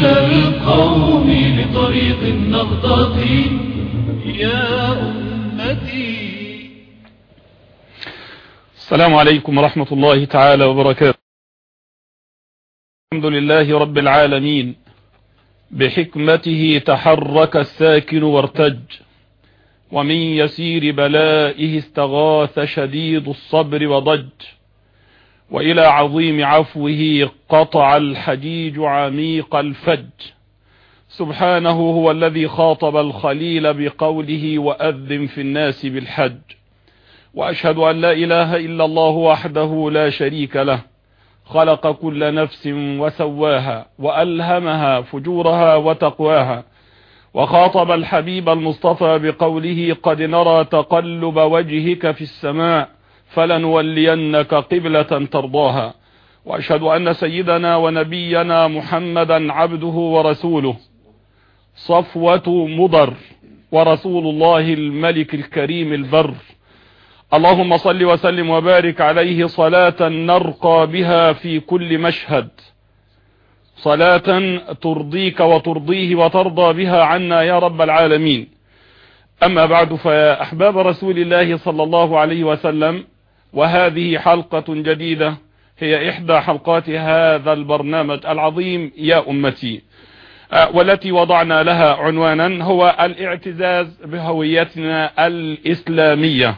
كل القوم لطريق النهضة يا أمتي. السلام عليكم ورحمة الله تعالى وبركاته. الحمد لله رب العالمين. بحكمته تحرك الساكن وارتج. ومن يسير بلائه استغاث شديد الصبر وضج. وإلى عظيم عفوه قطع الحجيج عميق الفج. سبحانه هو الذي خاطب الخليل بقوله وأذن في الناس بالحج. وأشهد أن لا إله إلا الله وحده لا شريك له. خلق كل نفس وسواها وألهمها فجورها وتقواها. وخاطب الحبيب المصطفى بقوله قد نرى تقلب وجهك في السماء. فلنولينك قبلة ترضاها. وأشهد أن سيدنا ونبينا محمدا عبده ورسوله. صفوة مضر ورسول الله الملك الكريم البر. اللهم صل وسلم وبارك عليه صلاة نرقى بها في كل مشهد. صلاة ترضيك وترضيه وترضى بها عنا يا رب العالمين. أما بعد فيا أحباب رسول الله صلى الله عليه وسلم وهذه حلقة جديدة هي إحدى حلقات هذا البرنامج العظيم يا أمتي والتي وضعنا لها عنوانا هو الاعتزاز بهويتنا الإسلامية.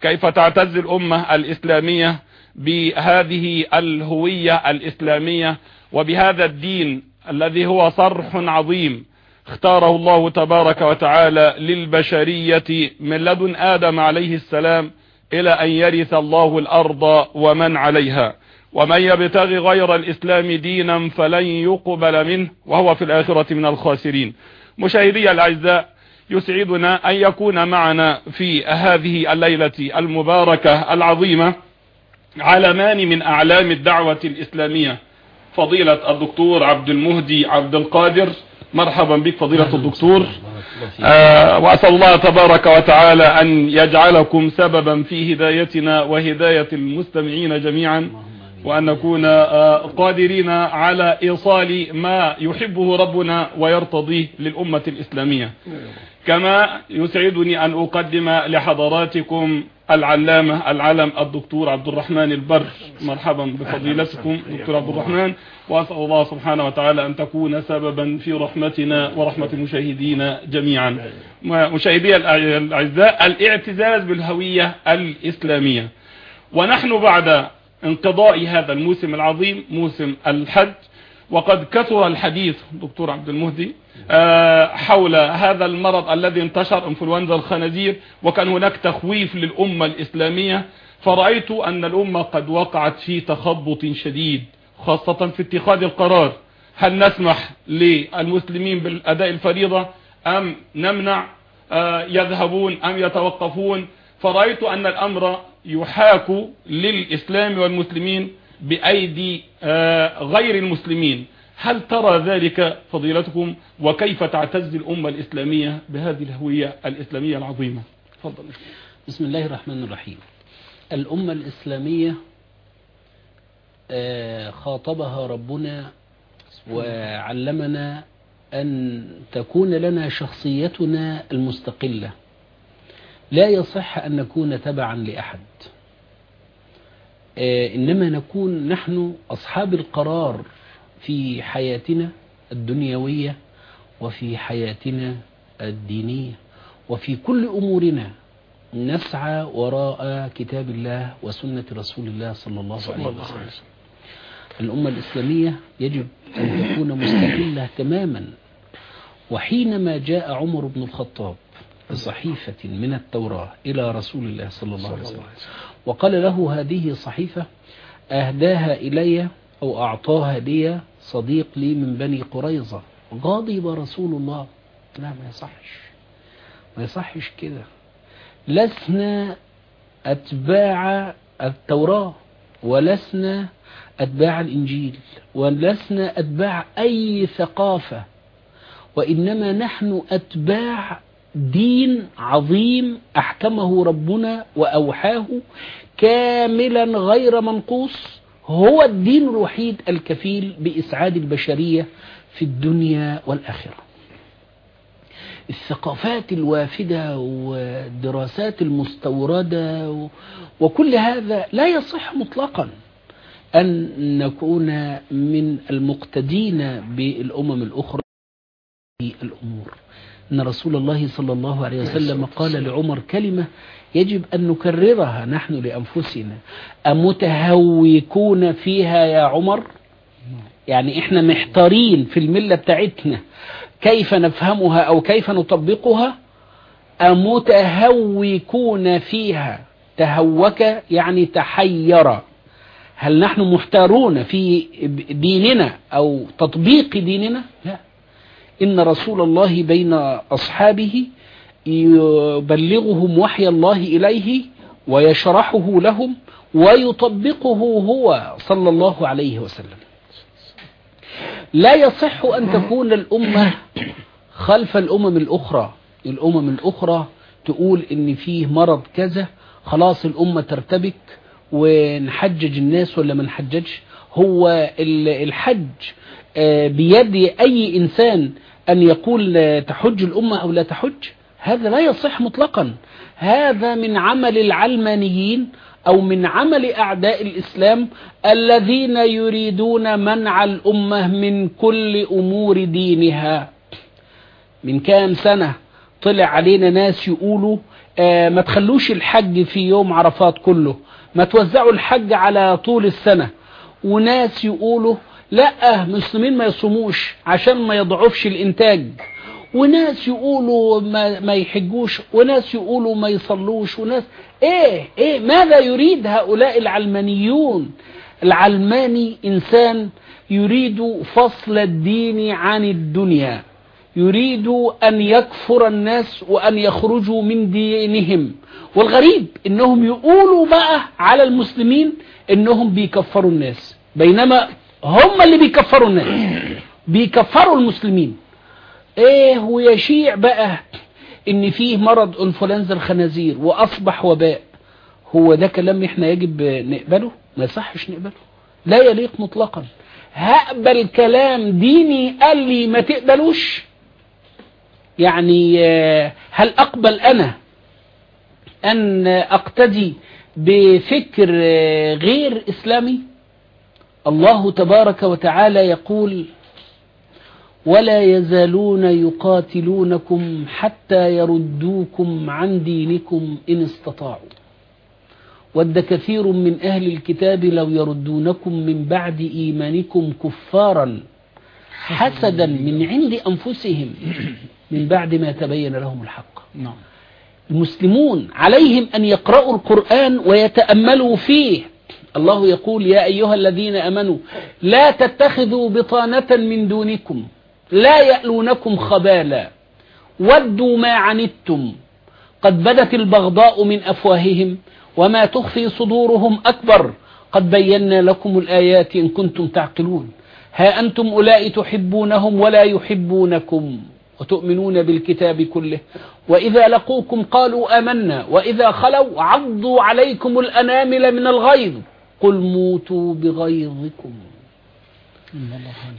كيف تعتز الأمة الإسلامية؟ بهذه الهوية الإسلامية وبهذا الدين الذي هو صرح عظيم اختاره الله تبارك وتعالى للبشرية من لدن آدم عليه السلام إلى أن يرث الله الأرض ومن عليها. ومن يبتغي غير الإسلام دينا فلن يقبل منه وهو في الآخرة من الخاسرين. مشاهدي الأعزاء يسعدنا أن يكون معنا في هذه الليلة المباركة العظيمة علمان من أعلام الدعوة الإسلامية. فضيلة الدكتور عبد المهدي عبد القادر مرحبا بك فضيلة الدكتور. آه وأسأل الله تبارك وتعالى أن يجعلكم سببا في هدايتنا وهداية المستمعين جميعا وأن نكون آه قادرين على إيصال ما يحبه ربنا ويرتضيه للأمة الإسلامية. كما يسعدني أن أقدم لحضراتكم العلامة العلم الدكتور عبد الرحمن البر. مرحبا بفضيلتكم دكتور عبد الرحمن. وأسأل الله سبحانه وتعالى أن تكون سببا في رحمتنا ورحمة مشاهدينا جميعا. مشاهدي الأعزاء الاعتزاز بالهوية الإسلامية. ونحن بعد انقضاء هذا الموسم العظيم موسم الحج وقد كثر الحديث دكتور عبد المهدي حول هذا المرض الذي انتشر إنفلونزا الخنازير وكان هناك تخويف للأمة الإسلامية. فرأيت أن الأمة قد وقعت في تخبط شديد خاصة في اتخاذ القرار. هل نسمح للمسلمين بالأداء الفريضة؟ أم نمنع؟ يذهبون أم يتوقفون؟ فرأيت أن الأمر يحاك للإسلام والمسلمين. بأيدي غير المسلمين. هل ترى ذلك فضيلتكم؟ وكيف تعتز الأمة الإسلامية بهذه الهوية الإسلامية العظيمة؟ فضل بسم الله الرحمن الرحيم. الأمة الإسلامية خاطبها ربنا وعلمنا أن تكون لنا شخصيتنا المستقلة. لا يصح أن نكون تبعا لأحد. إنما نكون نحن أصحاب القرار في حياتنا الدنيوية وفي حياتنا الدينية. وفي كل أمورنا نسعى وراء كتاب الله وسنة رسول الله صلى الله عليه وسلم. الأمة الإسلامية يجب أن تكون مستقلة تماما. وحينما جاء عمر بن الخطاب بصحيفة من التوراة إلى رسول الله صلى الله عليه وسلم. وقال له هذه صحيفة أهداها إلي أو أعطاها لي صديق لي من بني قريظة. غاضب رسول الله. لا ما يصحش. ما يصحش كده. لسنا أتباع التوراة ولسنا أتباع الإنجيل ولسنا أتباع أي ثقافة وإنما نحن أتباع دين عظيم أحكمه ربنا وأوحاه كاملا غير منقوص هو الدين الوحيد الكفيل بإسعاد البشرية في الدنيا والآخرة. الثقافات الوافدة والدراسات المستوردة وكل هذا لا يصح مطلقا أن نكون من المقتدين بالأمم الأخرى في الأمور. أن رسول الله صلى الله عليه وسلم قال لعمر كلمة يجب أن نكررها نحن لأنفسنا. أمتهوكون فيها يا عمر؟ يعني إحنا محتارين في الملة بتاعتنا. كيف نفهمها أو كيف نطبقها؟ أمتهوكون فيها. تهوك يعني تحير. هل نحن محتارون في ديننا أو تطبيق ديننا؟ لا. إن رسول الله بين أصحابه يبلغهم وحي الله إليه ويشرحه لهم ويطبقه هو صلى الله عليه وسلم. لا يصح أن تكون الأمة خلف الأمم الأخرى. الأمم الأخرى تقول إن فيه مرض كذا خلاص الأمة ترتبك ونحجج الناس ولا ما نحججش؟ هو ال- الحج آه، بيد أي إنسان أن يقول تحج الأمة أو لا تحج هذا لا يصح مطلقا. هذا من عمل العلمانيين أو من عمل أعداء الإسلام الذين يريدون منع الأمة من كل أمور دينها. من كام سنة طلع علينا ناس يقولوا آه ما تخلوش الحج في يوم عرفات كله ما توزعوا الحج على طول السنة. وناس يقولوا لا مسلمين ما يصوموش عشان ما يضعفش الإنتاج. وناس يقولوا ما, ما يحجوش وناس يقولوا ما يصلوش وناس إيه إيه ماذا يريد هؤلاء العلمانيون؟ العلماني إنسان يريد فصل الدين عن الدنيا يريد أن يكفر الناس وأن يخرجوا من دينهم. والغريب إنهم يقولوا بقى على المسلمين إنهم بيكفروا الناس. بينما هم اللي بيكفروا الناس. بيكفروا المسلمين. إيه ويشيع بقى إن فيه مرض إنفلونزا الخنازير وأصبح وباء. هو ده كلام إحنا يجب نقبله؟ ما يصحش نقبله. لا يليق مطلقا. هقبل كلام ديني قال لي ما تقبلوش. يعني هل أقبل أنا أن أقتدي بفكر غير إسلامي؟ الله تبارك وتعالى يقول ولا يزالون يقاتلونكم حتى يردوكم عن دينكم إن استطاعوا. ود كثير من أهل الكتاب لو يردونكم من بعد إيمانكم كفارا حسدا من عند أنفسهم من بعد ما تبين لهم الحق. نعم. المسلمون عليهم أن يقرأوا القرآن ويتأملوا فيه. الله يقول يا أيها الذين أمنوا لا تتخذوا بطانة من دونكم لا يألونكم خبالا ودوا ما عنتم قد بدت البغضاء من أفواههم وما تخفي صدورهم أكبر قد بينا لكم الآيات إن كنتم تعقلون ها أنتم أولئك تحبونهم ولا يحبونكم وتؤمنون بالكتاب كله وإذا لقوكم قالوا آمنا وإذا خلوا عضوا عليكم الأنامل من الغيظ قل موتوا بغيظكم.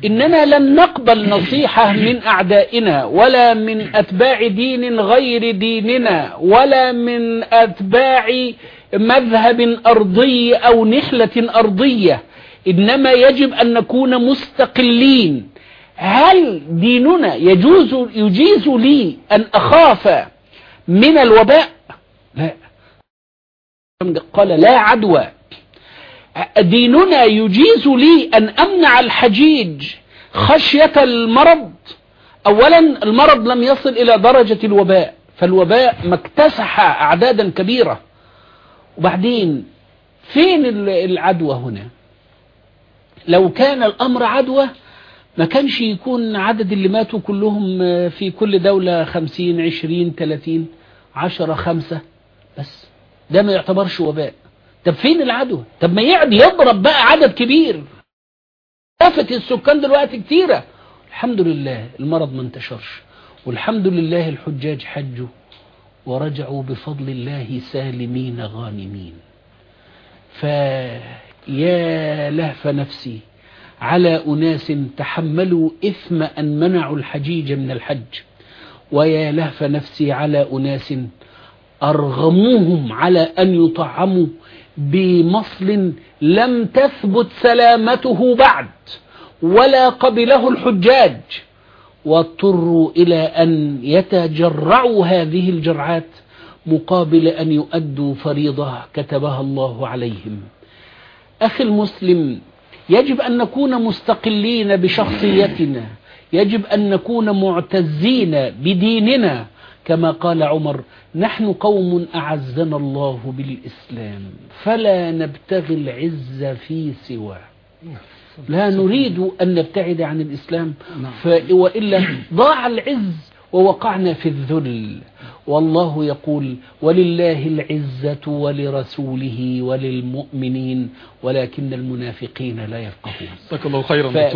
إننا لن نقبل نصيحة من أعدائنا ولا من أتباع دين غير ديننا ولا من أتباع مذهب أرضي أو نحلة أرضية. إنما يجب أن نكون مستقلين. هل ديننا يجوز يجيز لي أن أخاف من الوباء؟ لا. قال لا عدوى. ديننا يجيز لي أن أمنع الحجيج خشية المرض. أولا المرض لم يصل إلى درجة الوباء فالوباء ما اكتسح أعدادا كبيرة. وبعدين فين العدوى هنا؟ لو كان الأمر عدوى ما كانش يكون عدد اللي ماتوا كلهم في كل دولة خمسين عشرين تلاتين عشرة خمسة بس. ده ما يعتبرش وباء. طب فين العدوى طب ما يقعد يضرب بقى عدد كبير. كافة السكان دلوقتي كتيرة. الحمد لله المرض ما انتشرش. والحمد لله الحجاج حجوا ورجعوا بفضل الله سالمين غانمين. فيا لهف نفسي على أناس تحملوا إثم أن منعوا الحجيج من الحج. ويا لهف نفسي على أناس أرغموهم على أن يطعموا بمصل لم تثبت سلامته بعد ولا قبله الحجاج. واضطروا إلى أن يتجرعوا هذه الجرعات مقابل أن يؤدوا فريضة كتبها الله عليهم. أخي المسلم يجب أن نكون مستقلين بشخصيتنا يجب أن نكون معتزين بديننا كما قال عمر نحن قوم أعزنا الله بالإسلام فلا نبتغي العز في سواه لا نريد أن نبتعد عن الإسلام ف... وإلا ضاع العز ووقعنا في الذل والله يقول ولله العزة ولرسوله وللمؤمنين ولكن المنافقين لا يفقهون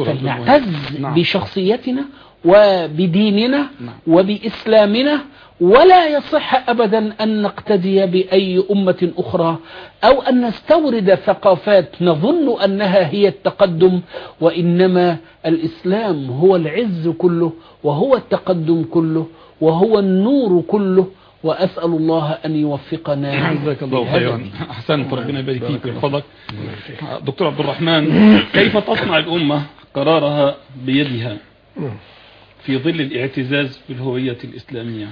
فلنعتز. نعم. بشخصيتنا وبديننا نعم. وبإسلامنا ولا يصح أبدا أن نقتدي بأي أمة أخرى أو أن نستورد ثقافات نظن أنها هي التقدم وإنما الإسلام هو العز كله وهو التقدم كله وهو النور كله. وأسأل الله أن يوفقنا جزاك الله خيرا. أحسنت ربنا يبارك فيك ويحفظك. دكتور عبد الرحمن كيف تصنع الأمة قرارها بيدها؟ في ظل الاعتزاز بالهوية الإسلامية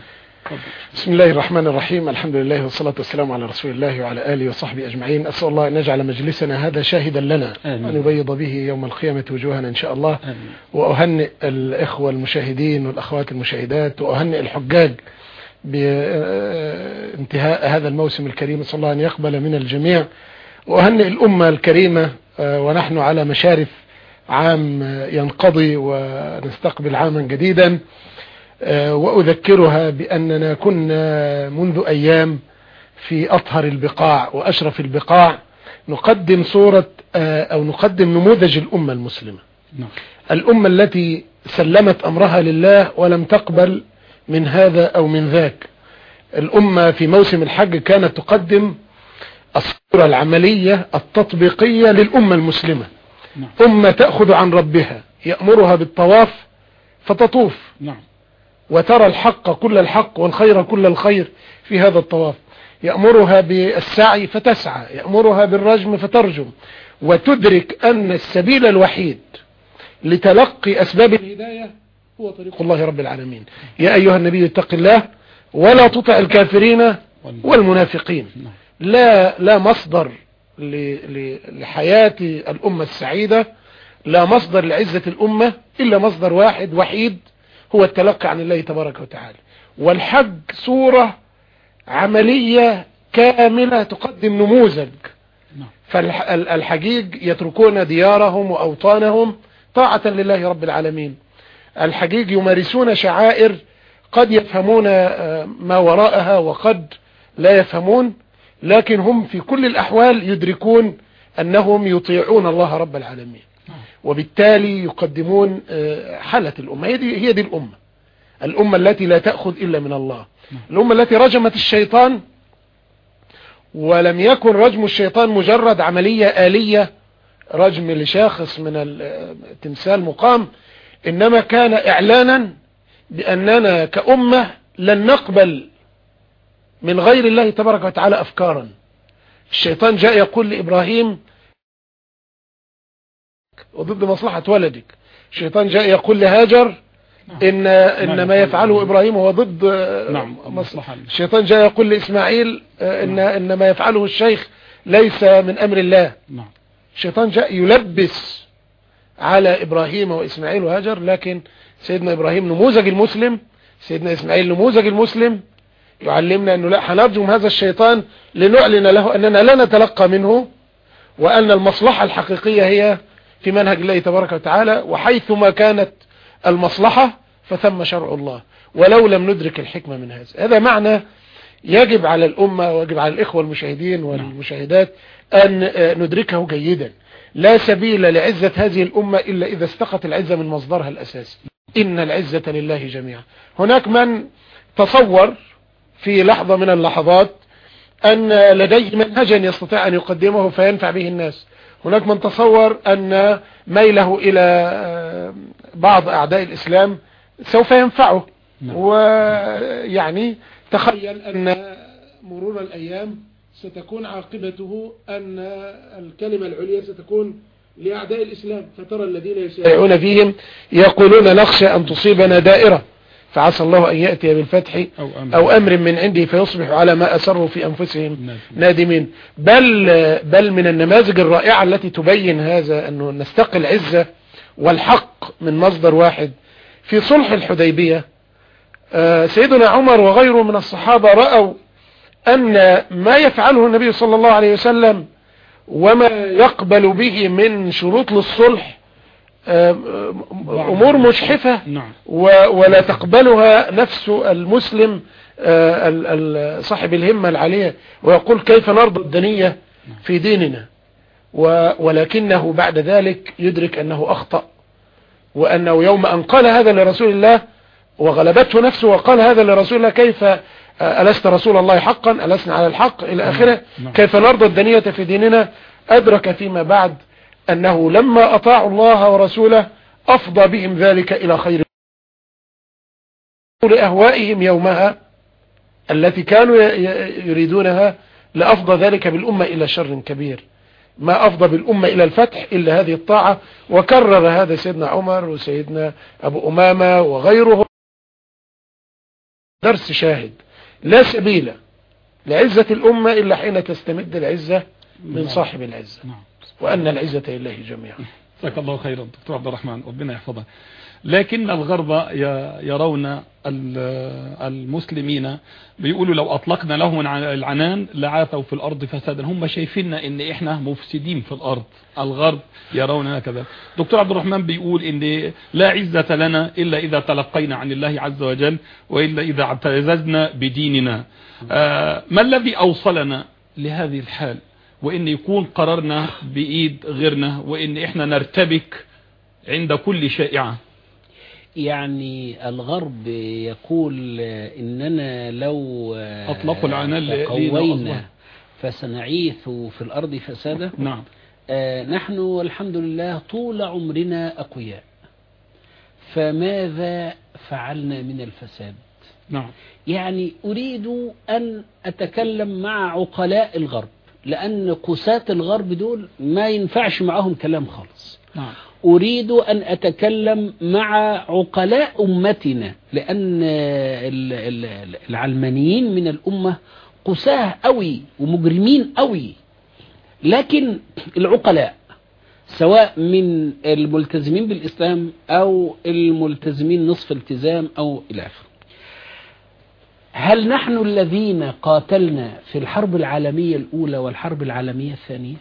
تفضل. بسم الله الرحمن الرحيم الحمد لله والصلاة والسلام على رسول الله وعلى آله وصحبه أجمعين أسأل الله أن يجعل مجلسنا هذا شاهدا لنا آمين. وأن يبيض به يوم القيامة وجوهنا إن شاء الله آمين. وأهنئ الإخوة المشاهدين والأخوات المشاهدات وأهنئ الحجاج بانتهاء هذا الموسم الكريم أسأل الله أن يقبل من الجميع وأهنئ الأمة الكريمة آه، ونحن على مشارف عام ينقضي ونستقبل عاما جديدا آه، وأذكرها بأننا كنا منذ أيام في أطهر البقاع وأشرف البقاع نقدم صورة آه، أو نقدم نموذج الأمة المسلمة. نعم. الأمة التي سلمت أمرها لله ولم تقبل من هذا أو من ذاك. الأمة في موسم الحج كانت تقدم الصورة العملية التطبيقية للأمة المسلمة. نعم. أمة تأخذ عن ربها يأمرها بالطواف فتطوف. نعم. وترى الحق كل الحق والخير كل الخير في هذا الطواف. يأمرها بالسعي فتسعى يأمرها بالرجم فترجم. وتدرك أن السبيل الوحيد لتلقي أسباب الهداية هو طريق الله رب العالمين. يا أيها النبي اتق الله ولا تطع الكافرين والمنافقين. نعم. لا لا مصدر لحياة الأمة السعيدة لا مصدر لعزة الأمة إلا مصدر واحد وحيد هو التلقي عن الله تبارك وتعالى. والحج صورة عملية كاملة تقدم نموذج. نعم. فالحجيج يتركون ديارهم وأوطانهم طاعة لله رب العالمين. الحجيج يمارسون شعائر قد يفهمون آه، ما وراءها وقد لا يفهمون. لكن هم في كل الأحوال يدركون أنهم يطيعون الله رب العالمين. وبالتالي يقدمون آه، حالة الأمة. هي دي, هي دي الأمة. الأمة التي لا تأخذ إلا من الله. الأمة التي رجمت الشيطان ولم يكن رجم الشيطان مجرد عملية آلية رجم لشاخص من التمثال مقام إنما كان إعلانا بأننا كأمة لن نقبل من غير الله تبارك وتعالى أفكارا. الشيطان جاء يقول لإبراهيم وضد مصلحة ولدك. الشيطان جاء يقول لهاجر إن, إن ما يفعله إبراهيم هو ضد نعم مصلحة. الشيطان جاء يقول لإسماعيل إن, إن ما يفعله الشيخ ليس من أمر الله. نعم. الشيطان جاء يلبس على إبراهيم وإسماعيل وهاجر لكن سيدنا إبراهيم نموذج المسلم سيدنا إسماعيل نموذج المسلم يعلمنا أنه لا هنرجم هذا الشيطان لنعلن له أننا لا نتلقى منه وأن المصلحة الحقيقية هي في منهج الله تبارك وتعالى وحيثما كانت المصلحة فثم شرع الله ولو لم ندرك الحكمة من هذا. هذا معنى يجب على الأمة ويجب على الإخوة المشاهدين والمشاهدات أن ندركه جيدا. لا سبيل لعزة هذه الأمة إلا إذا استقت العزة من مصدرها الأساسي. إن العزة لله جميعا. هناك من تصور في لحظة من اللحظات أن لديه منهجا يستطيع أن يقدمه فينفع به الناس. هناك من تصور أن ميله إلى بعض أعداء الإسلام سوف ينفعه. نعم. ويعني تخيل أن مرور الأيام ستكون عاقبته أن الكلمة العليا ستكون لأعداء الإسلام فترى الذين يسارعون فيهم يقولون نخشى أن تصيبنا دائرة. فعسى الله أن يأتي بالفتح أو أمر. أو أمر من عنده فيصبحوا على ما أسروا في أنفسهم نادمين. نادمين بل بل من النماذج الرائعة التي تبين هذا أنه نستقي العزة والحق من مصدر واحد في صلح الحديبية آه، سيدنا عمر وغيره من الصحابة رأوا أن ما يفعله النبي صلى الله عليه وسلم وما يقبل به من شروط للصلح آه، أمور مجحفة نعم. ولا تقبلها نفس المسلم آه، ال- ال- صاحب الهمة العالية ويقول كيف نرضى الدنية في ديننا؟ و- ولكنه بعد ذلك يدرك أنه أخطأ وأنه يوم أن قال هذا لرسول الله وغلبته نفسه وقال هذا لرسول الله كيف آه، ألست رسول الله حقا؟ ألسنا على الحق؟ إلى آخره. نعم. كيف نرضى الدنية في ديننا؟ أدرك فيما بعد أنه لما أطاعوا الله ورسوله أفضى بهم ذلك إلى خير لأهوائهم يومها التي كانوا يريدونها لأفضى ذلك بالأمة إلى شر كبير. ما أفضى بالأمة إلى الفتح إلا هذه الطاعة وكرر هذا سيدنا عمر وسيدنا أبو أمامة وغيره درس شاهد. لا سبيل لعزة الأمة إلا حين تستمد العزة من صاحب العزة. نعم. وأن العزة لله جميعا. جزاك الله خيرا دكتور عبد الرحمن ربنا يحفظك. لكن الغرب يرون ال- المسلمين بيقولوا لو أطلقنا لهم الع- العنان لعاثوا في الأرض فسادا. هم شايفيننا إن إحنا مفسدين في الأرض. الغرب يروننا كذا دكتور عبد الرحمن بيقول إن لا عزة لنا إلا إذا تلقينا عن الله عز وجل وإلا إذا اعتززنا بديننا. آه، ما الذي أوصلنا لهذه الحال؟ وإن يكون قرارنا بإيد غيرنا وإن إحنا نرتبك عند كل شائعة. يعني الغرب يقول إننا لو أطلقوا العنان ل- لينا تقوينا أصلاً. فسنعيث في الأرض فسادا. نعم. آه، نحن الحمد لله طول عمرنا أقوياء. فماذا فعلنا من الفساد؟ نعم. يعني أريد أن أتكلم مع عقلاء الغرب. لأن قساة الغرب دول ما ينفعش معهم كلام خالص. نعم. أريد أن أتكلم مع عقلاء أمتنا لأن ال- ال- العلمانيين من الأمة قساة قوي ومجرمين قوي لكن العقلاء سواء من الملتزمين بالإسلام أو الملتزمين نصف التزام أو إلى آخره. هل نحن الذين قاتلنا في الحرب العالمية الأولى والحرب العالمية الثانية؟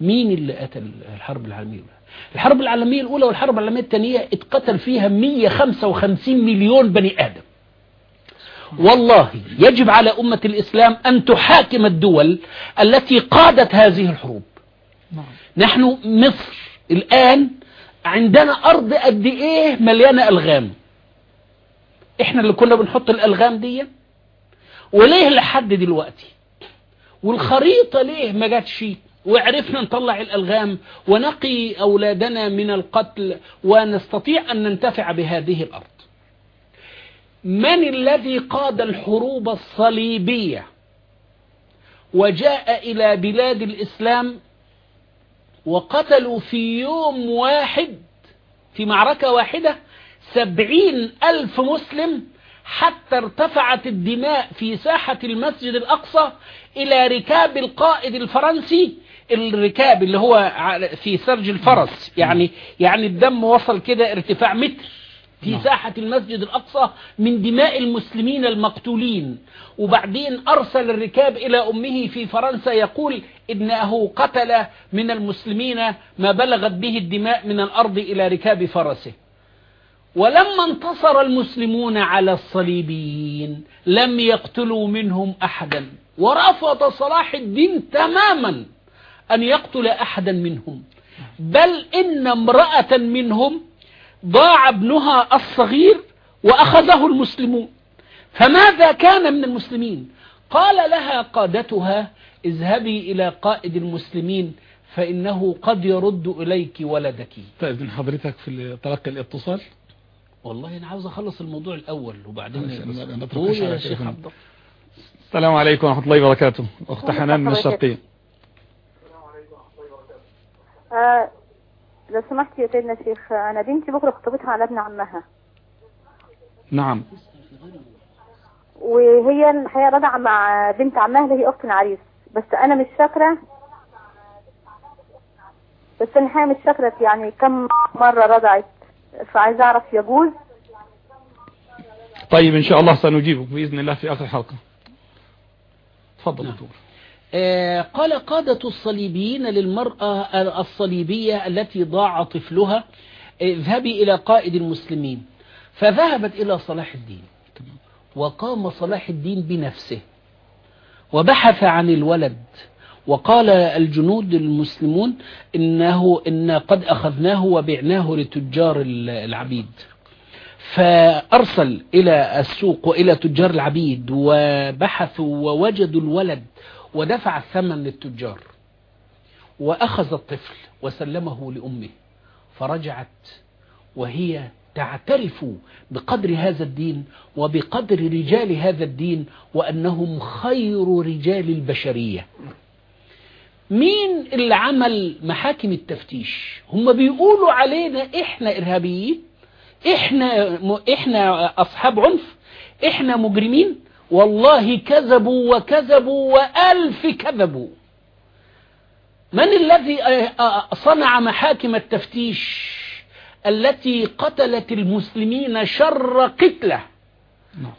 مين اللي قتل الحرب العالمية الأولى؟ الحرب العالمية الأولى والحرب العالمية الثانية اتقتل فيها 155 مليون بني آدم. والله يجب على أمة الإسلام أن تحاكم الدول التي قادت هذه الحروب. نعم نحن مصر الآن عندنا أرض قد إيه مليانة ألغام. إحنا اللي كنا بنحط الألغام دي. وليه لحد دلوقتي؟ والخريطة ليه ما جاتش؟ وعرفنا نطلع الألغام ونقي أولادنا من القتل ونستطيع أن ننتفع بهذه الأرض. من الذي قاد الحروب الصليبية وجاء إلى بلاد الإسلام وقتلوا في يوم واحد في معركة واحدة سبعين ألف مسلم حتى ارتفعت الدماء في ساحة المسجد الأقصى إلى ركاب القائد الفرنسي الركاب اللي هو في سرج الفرس. يعني يعني الدم وصل كده ارتفاع متر في نعم. ساحة المسجد الأقصى من دماء المسلمين المقتولين. وبعدين أرسل الركاب إلى أمه في فرنسا يقول إنه قتل من المسلمين ما بلغت به الدماء من الأرض إلى ركاب فرسه. ولما انتصر المسلمون على الصليبيين لم يقتلوا منهم أحدا. ورفض صلاح الدين تماما أن يقتل أحدا منهم. بل إن امرأة منهم ضاع ابنها الصغير وأخذه المسلمون. فماذا كان من المسلمين؟ قال لها قادتها اذهبي إلى قائد المسلمين فإنه قد يرد إليك ولدك. تأذن حضرتك في تلقي الاتصال؟ والله أنا عاوز أخلص الموضوع الأول وبعدين أنا- أنا قول يا شيخ. عبد الله. السلام عليكم ورحمة الله وبركاته. أخت حنان من الشرقية. آه لو سمحت يا سيدنا الشيخ أنا بنتي بكرة خطوبتها على ابن عمها. نعم. وهي الحقيقة راجعه مع بنت عمها اللي هي أخت العريس. بس أنا مش فاكرة. بس الحقيقة مش فاكرة يعني كم مرة رجعت فعايزه أعرف يجوز؟ طيب إن شاء الله سنجيبك بإذن الله في آخر الحلقة تفضل نعم. دكتور آه، قال قادة الصليبيين للمرأة الصليبية التي ضاع طفلها اذهبي إلى قائد المسلمين. فذهبت إلى صلاح الدين. وقام صلاح الدين بنفسه. وبحث عن الولد. وقال الجنود المسلمون إنه إن قد أخذناه وبعناه لتجار العبيد. فأرسل إلى السوق وإلى تجار العبيد وبحثوا ووجدوا الولد ودفع الثمن للتجار وأخذ الطفل وسلمه لأمه. فرجعت وهي تعترف بقدر هذا الدين وبقدر رجال هذا الدين وأنهم خير رجال البشرية. مين اللي عمل محاكم التفتيش؟ هم بيقولوا علينا إحنا إرهابيين إحنا إحنا أصحاب عنف إحنا مجرمين. والله كذبوا وكذبوا وألف كذبوا. من الذي صنع محاكم التفتيش؟ التي قتلت المسلمين شر قتلة.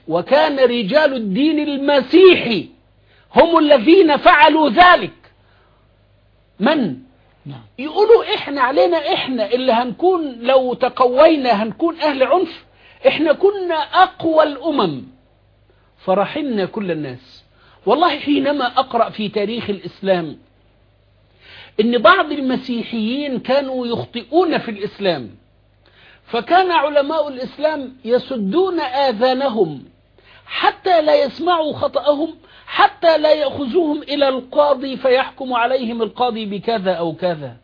وكان رجال الدين المسيحي هم الذين فعلوا ذلك. من؟ نعم. يقولوا إحنا علينا إحنا اللي هنكون لو تقوينا هنكون أهل عنف. إحنا كنا أقوى الأمم. فرحمنا كل الناس. والله حينما أقرأ في تاريخ الإسلام إن بعض المسيحيين كانوا يخطئون في الإسلام. فكان علماء الإسلام يسدون آذانهم حتى لا يسمعوا خطأهم حتى لا يأخذوهم إلى القاضي فيحكم عليهم القاضي بكذا أو كذا.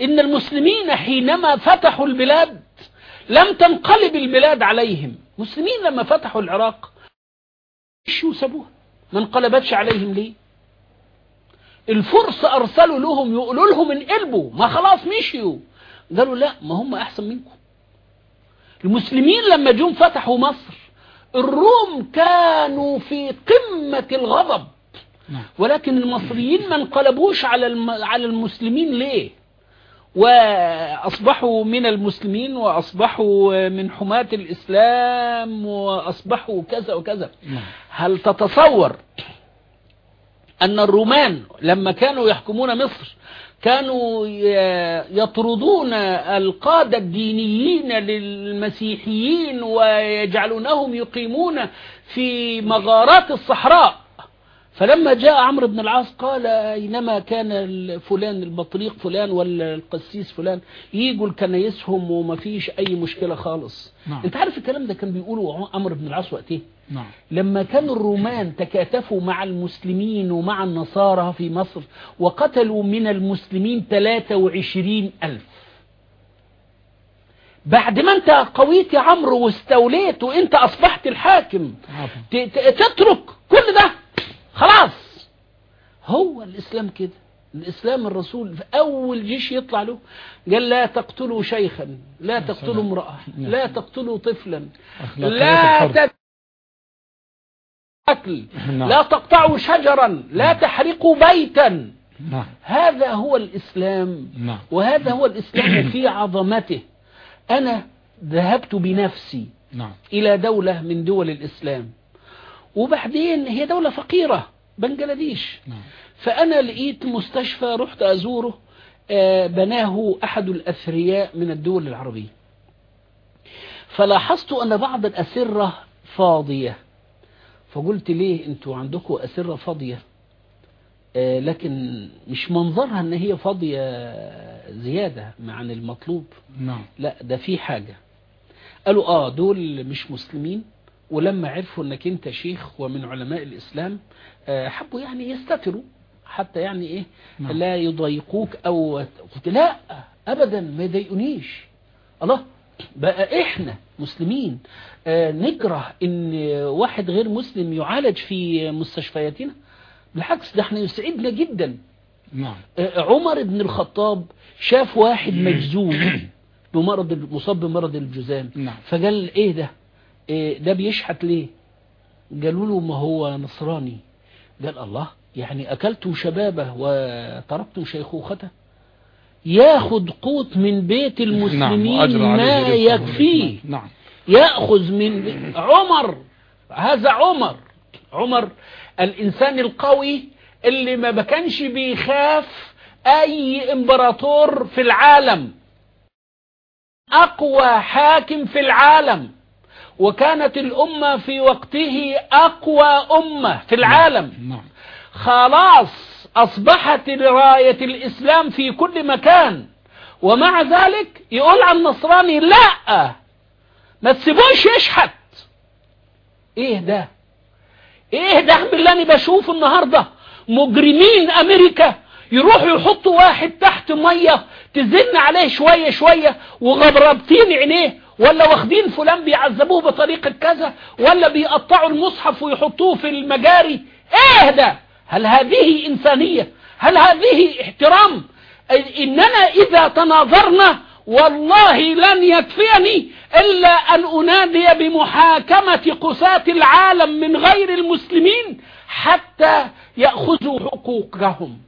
إن المسلمين حينما فتحوا البلاد لم تنقلب البلاد عليهم. مسلمين لما فتحوا العراق شو سابوها؟ ما انقلبتش عليهم ليه؟ الفرس أرسلوا لهم يقولوا لهم انقلبوا ما خلاص مشيوا. قالوا لا ما هم أحسن منكم. المسلمين لما جم فتحوا مصر الروم كانوا في قمة الغضب. ولكن المصريين ما انقلبوش على على المسلمين ليه؟ وأصبحوا من المسلمين وأصبحوا من حماة الإسلام وأصبحوا كذا وكذا. هل تتصور أن الرومان لما كانوا يحكمون مصر كانوا يطردون القادة الدينيين للمسيحيين ويجعلونهم يقيمون في مغارات الصحراء. فلما جاء عمرو بن العاص قال أينما كان فلان البطريق فلان ولا القسيس فلان يجوا لكنايسهم وما فيش أي مشكلة خالص. نعم. أنت عارف الكلام ده كان بيقوله عمرو بن العاص وقته نعم. لما كانوا الرومان تكاتفوا مع المسلمين ومع النصارى في مصر وقتلوا من المسلمين 23 ألف. بعد ما انت قويت يا عمرو واستوليت وانت أصبحت الحاكم ت- تترك كل ده. خلاص. هو الإسلام كده. الإسلام الرسول في أول جيش يطلع له قال لا تقتلوا شيخا لا تقتلوا. امرأة نعم. لا تقتلوا طفلا لا. قتل نعم. لا تقطعوا شجرا لا تحرقوا بيتا. نعم. هذا هو الإسلام. نعم. وهذا هو الإسلام في عظمته. أنا ذهبت بنفسي نعم. إلى دولة من دول الإسلام. وبعدين هي دولة فقيرة بنجلاديش نعم. فأنا لقيت مستشفى رحت أزوره آه، بناه أحد الأثرياء من الدول العربية. فلاحظت أن بعض الأسرة فاضية. فقلت ليه أنتوا عندكم أسرة فاضية؟ آه، لكن مش منظرها أن هي فاضية زيادة عن المطلوب. نعم. لا ده في حاجة. قالوا آه دول مش مسلمين. ولما عرفوا أنك أنت شيخ ومن علماء الإسلام آه، حبوا يعني يستتروا حتى يعني إيه نعم. لا يضايقوك أو قلت لا ابدا ما يضايقونيش. الله بقى إحنا مسلمين آه، نكره إن واحد غير مسلم يعالج في مستشفياتنا؟ بالعكس ده إحنا يسعدنا جدا. نعم. آه، عمر بن الخطاب شاف واحد مجزوم بمرض مصاب بمرض الجذام نعم. فقال إيه ده؟ إيه ده بيشحت ليه؟ قالوا له ما هو نصراني. قال الله يعني أكلتم شبابه وتركتم شيخوخته؟ ياخد قوت من بيت نعم المسلمين عليه ما. يكفيه. نعم. يأخذ من عمر هذا عمر عمر الإنسان القوي اللي ما بكانش بيخاف أي إمبراطور في العالم. أقوى حاكم في العالم. وكانت الأمة في وقته أقوى أمة في العالم. نعم. خلاص أصبحت راية الإسلام في كل مكان. ومع ذلك يقول عن النصراني لا ما تسيبوش يشحت. إيه ده؟ إيه ده؟ بالله أنا بشوف النهاردة. مجرمين أمريكا يروحوا يحطوا واحد تحت مية تزن عليه شوية شوية وغبربتين عينيه ولا واخدين فلان بيعذبوه بطريقة كذا ولا بيقطعوا المصحف ويحطوه في المجاري. إيه ده؟ هل هذه إنسانية؟ هل هذه احترام؟ إننا إذا تناظرنا والله لن يكفيني إلا أن أنادي بمحاكمة قساة العالم من غير المسلمين حتى يأخذوا حقوقهم.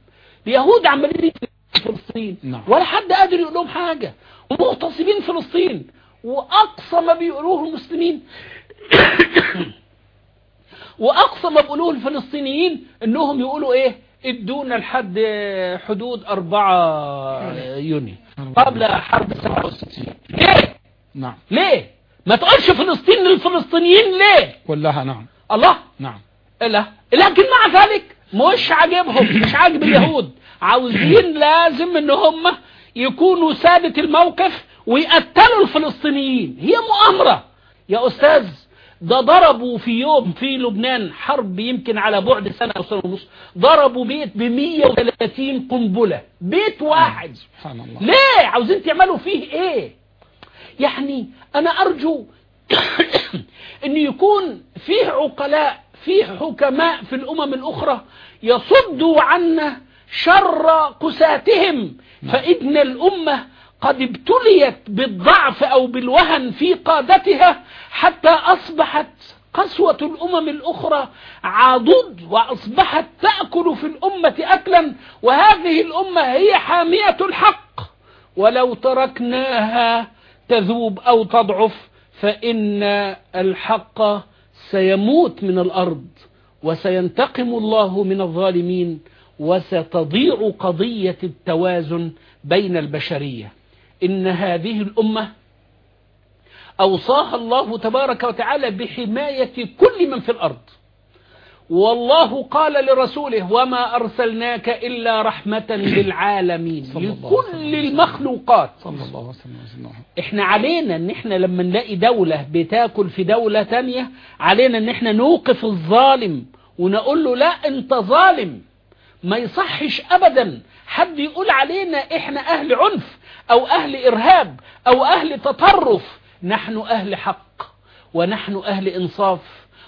اليهود عمالين في فلسطين نعم. ولا حد قادر يقول لهم حاجة. ومغتصبين فلسطين. وأقصى ما بيقولوه المسلمين. وأقصى ما بيقولوه الفلسطينيين إنهم يقولوا إيه؟ إدونا لحد حدود 4 يونيو. قبل حرب 67 ليه؟ نعم. ليه؟ ما تقولش فلسطين للفلسطينيين ليه؟ كلها نعم. الله؟ نعم. لا لكن مع ذلك مش عاجبهم مش عاجب اليهود. عاوزين لازم ان هم يكونوا سادة الموقف ويقتلوا الفلسطينيين. هي مؤامرة. يا أستاذ ده ضربوا في يوم في لبنان حرب يمكن على بعد سنة أو سنة ونص ضربوا بيت ب 130 قنبلة. بيت واحد. سبحان الله. ليه؟ عاوزين تعملوا فيه إيه؟ يعني أنا أرجو إن يكون فيه عقلاء فيه حكماء في الأمم الأخرى يصدوا عنا شر قساتهم. فان الأمة قد ابتليت بالضعف أو بالوهن في قادتها حتى أصبحت قسوة الأمم الأخرى عضد وأصبحت تأكل في الأمة أكلا وهذه الأمة هي حامية الحق. ولو تركناها تذوب أو تضعف فإن الحق سيموت من الأرض وسينتقم الله من الظالمين وستضيع قضية التوازن بين البشرية. إن هذه الأمة أوصاها الله تبارك وتعالى بحماية كل من في الأرض. والله قال لرسوله وما أرسلناك إلا رحمة للعالمين. عليه لكل المخلوقات. صلى الله وسلم وسلم. إحنا علينا إن إحنا لما نلاقي دولة بتاكل في دولة تانية علينا إن إحنا نوقف الظالم ونقول له لا أنت ظالم. ما يصحش ابدا. حد يقول علينا إحنا أهل عنف. أو أهل إرهاب أو أهل تطرف. نحن أهل حق ونحن أهل إنصاف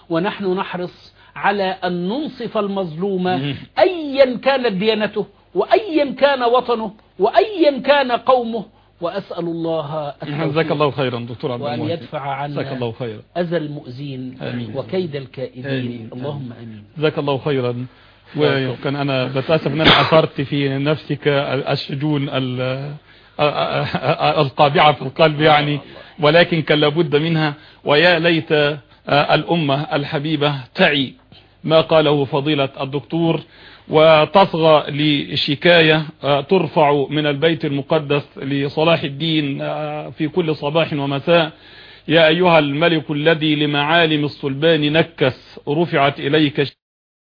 ونحن نحرص على أن ننصف المظلوم ايا كانت ديانته وايا كان وطنه وايا كان قومه. وأسأل الله جزاك الله خيرا دكتور عبد وأن يدفع عنا الله خيرا. أذى المؤذين. وكيد الكائدين. آمين. اللهم آمين. جزاك الله خيرا. وكان أنا بتاسف ان أنا أثرت في نفسك الشجون ال- القابعه في القلب يعني ولكن كان لابد منها. ويا ليت الأمة الحبيبة تعي ما قاله فضيلة الدكتور وتصغى لشكاية ترفع من البيت المقدس لصلاح الدين في كل صباح ومساء. يا أيها الملك الذي لمعالم الصلبان نكس رفعت إليك